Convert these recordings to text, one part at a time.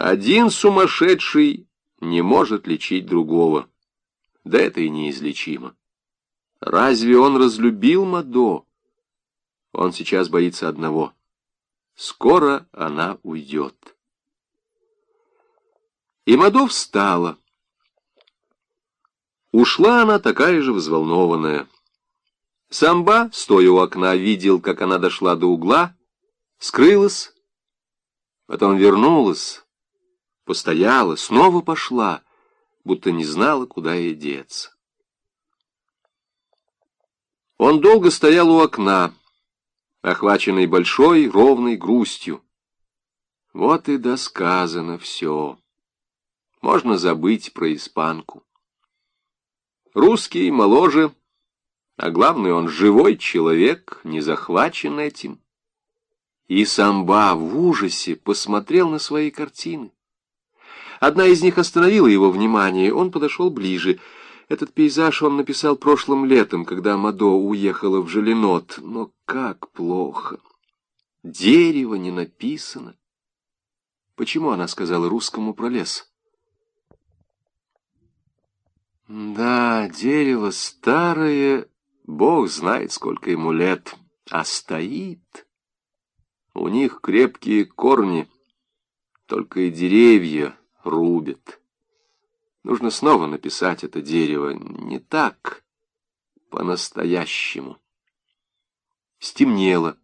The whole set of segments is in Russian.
Один сумасшедший не может лечить другого. Да это и неизлечимо. Разве он разлюбил Мадо? Он сейчас боится одного. Скоро она уйдет. И Мадо встала. Ушла она такая же взволнованная. Самба, стоя у окна, видел, как она дошла до угла, скрылась, потом вернулась, постояла, снова пошла, будто не знала, куда ей деться. Он долго стоял у окна, охваченный большой ровной грустью. Вот и досказано все. Можно забыть про испанку. Русский моложе, а главное, он живой человек, не захвачен этим. И самба в ужасе посмотрел на свои картины. Одна из них остановила его внимание, он подошел ближе. Этот пейзаж он написал прошлым летом, когда Мадо уехала в Желенот. Но как плохо! Дерево не написано. Почему она сказала русскому про лес? Да, дерево старое, бог знает, сколько ему лет, а стоит. У них крепкие корни, только и деревья рубят. Нужно снова написать это дерево не так, по-настоящему. Стемнело.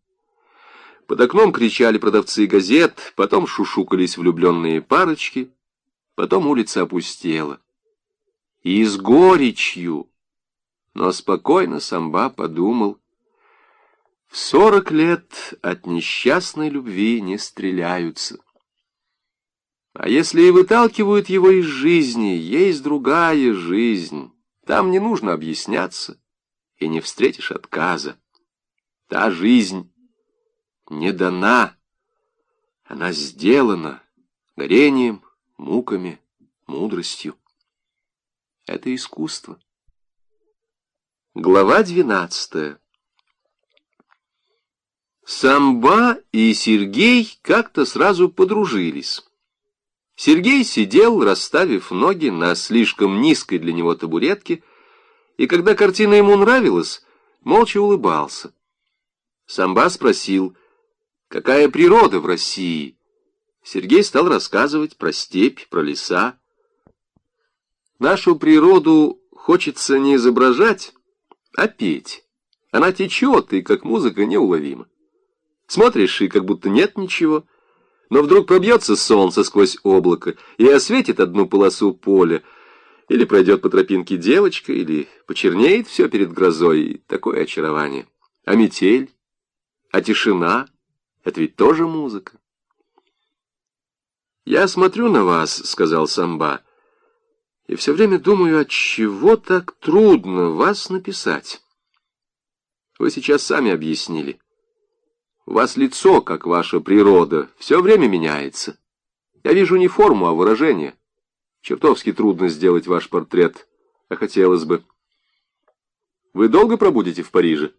Под окном кричали продавцы газет, потом шушукались влюбленные парочки, потом улица опустела и с горечью. Но спокойно Самба подумал, в сорок лет от несчастной любви не стреляются. А если и выталкивают его из жизни, есть другая жизнь. Там не нужно объясняться, и не встретишь отказа. Та жизнь не дана, она сделана горением, муками, мудростью. Это искусство. Глава двенадцатая. Самба и Сергей как-то сразу подружились. Сергей сидел, расставив ноги на слишком низкой для него табуретке, и когда картина ему нравилась, молча улыбался. Самба спросил, какая природа в России? Сергей стал рассказывать про степь, про леса. Нашу природу хочется не изображать, а петь. Она течет, и как музыка неуловима. Смотришь, и как будто нет ничего. Но вдруг пробьется солнце сквозь облако и осветит одну полосу поля, или пройдет по тропинке девочка, или почернеет все перед грозой, такое очарование. А метель? А тишина? Это ведь тоже музыка. «Я смотрю на вас», — сказал Самба, — и все время думаю, от чего так трудно вас написать. Вы сейчас сами объяснили. У вас лицо, как ваша природа, все время меняется. Я вижу не форму, а выражение. Чертовски трудно сделать ваш портрет, а хотелось бы. Вы долго пробудете в Париже?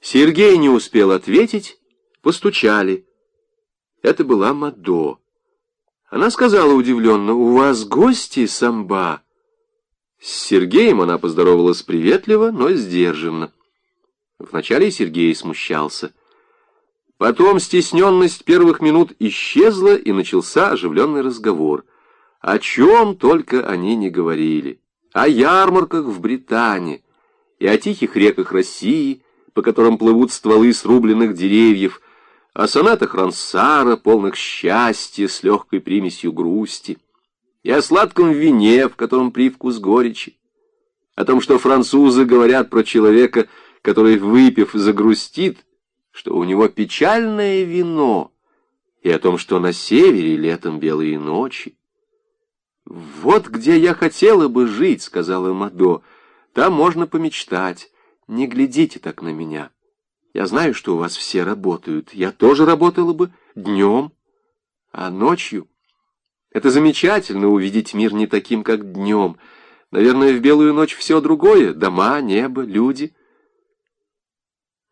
Сергей не успел ответить, постучали. Это была Мадо. Она сказала удивленно, «У вас гости, самба?» С Сергеем она поздоровалась приветливо, но сдержанно. Вначале Сергей смущался. Потом стесненность первых минут исчезла, и начался оживленный разговор. О чем только они не говорили. О ярмарках в Британии и о тихих реках России, по которым плывут стволы срубленных деревьев, о сонатах Рансара, полных счастья, с легкой примесью грусти, и о сладком вине, в котором привкус горечи, о том, что французы говорят про человека, который, выпив, загрустит, что у него печальное вино, и о том, что на севере летом белые ночи. «Вот где я хотела бы жить», — сказала Мадо, — «там можно помечтать, не глядите так на меня». Я знаю, что у вас все работают. Я тоже работала бы днем, а ночью. Это замечательно увидеть мир не таким, как днем. Наверное, в белую ночь все другое. Дома, небо, люди.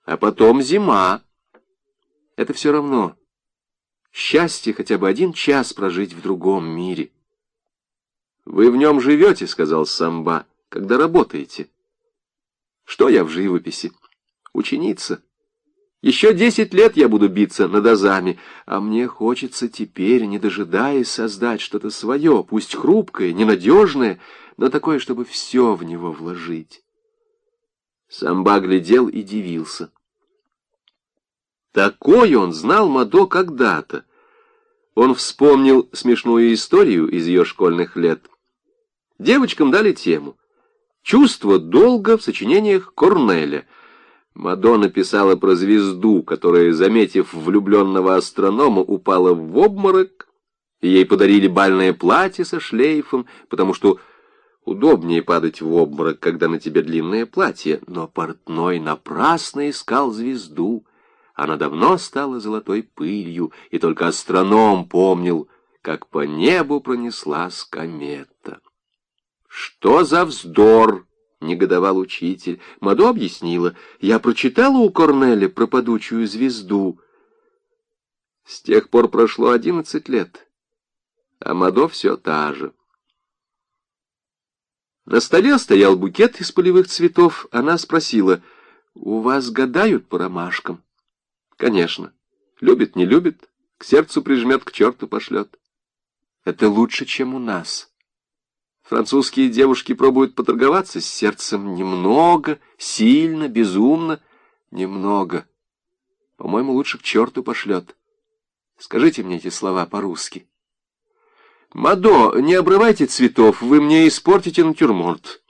А потом зима. Это все равно. Счастье хотя бы один час прожить в другом мире. «Вы в нем живете», — сказал Самба, — «когда работаете». «Что я в живописи? Ученица». Еще десять лет я буду биться над азами, а мне хочется теперь, не дожидаясь, создать что-то свое, пусть хрупкое, ненадежное, но такое, чтобы все в него вложить. Самба глядел и дивился. Такой он знал Мадо когда-то. Он вспомнил смешную историю из ее школьных лет. Девочкам дали тему «Чувство долга в сочинениях Корнеля», Мадонна писала про звезду, которая, заметив влюбленного астронома, упала в обморок, ей подарили бальное платье со шлейфом, потому что удобнее падать в обморок, когда на тебе длинное платье. Но портной напрасно искал звезду. Она давно стала золотой пылью, и только астроном помнил, как по небу пронеслась комета. «Что за вздор!» негодовал учитель. Мадо объяснила. Я прочитала у Корнеля про падучую звезду. С тех пор прошло одиннадцать лет, а Мадо все та же. На столе стоял букет из полевых цветов. Она спросила, «У вас гадают по ромашкам?» «Конечно. Любит, не любит, к сердцу прижмет, к черту пошлет. Это лучше, чем у нас». Французские девушки пробуют поторговаться с сердцем немного, сильно, безумно, немного. По-моему, лучше к черту пошлет. Скажите мне эти слова по-русски. «Мадо, не обрывайте цветов, вы мне испортите натюрморт».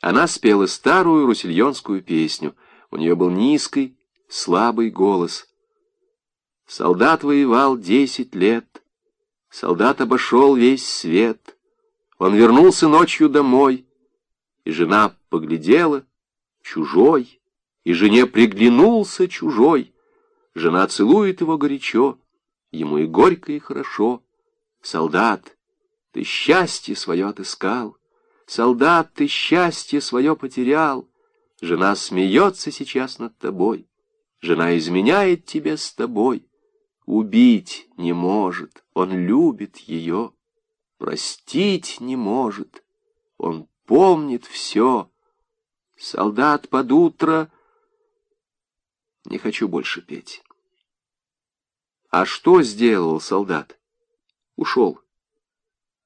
Она спела старую русильонскую песню. У нее был низкий, слабый голос. Солдат воевал десять лет, солдат обошел весь свет — он вернулся ночью домой, и жена поглядела, чужой, и жене приглянулся чужой. Жена целует его горячо, ему и горько, и хорошо. Солдат, ты счастье свое отыскал, солдат, ты счастье свое потерял. Жена смеется сейчас над тобой, жена изменяет тебе с тобой. Убить не может, он любит ее простить не может. Он помнит все. Солдат под утро... Не хочу больше петь. А что сделал солдат? Ушел.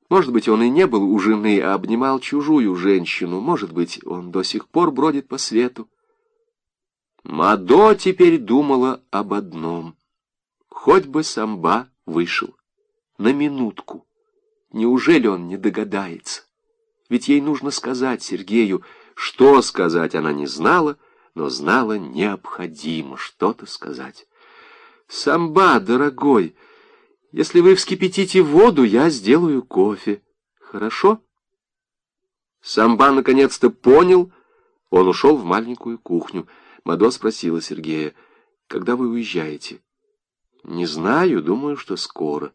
Может быть, он и не был у жены, а обнимал чужую женщину. Может быть, он до сих пор бродит по свету. Мадо теперь думала об одном. Хоть бы самба вышел. На минутку. Неужели он не догадается? Ведь ей нужно сказать Сергею, что сказать она не знала, но знала необходимо что-то сказать. «Самба, дорогой, если вы вскипятите воду, я сделаю кофе. Хорошо?» Самба наконец-то понял, он ушел в маленькую кухню. Мадо спросила Сергея, «Когда вы уезжаете?» «Не знаю, думаю, что скоро».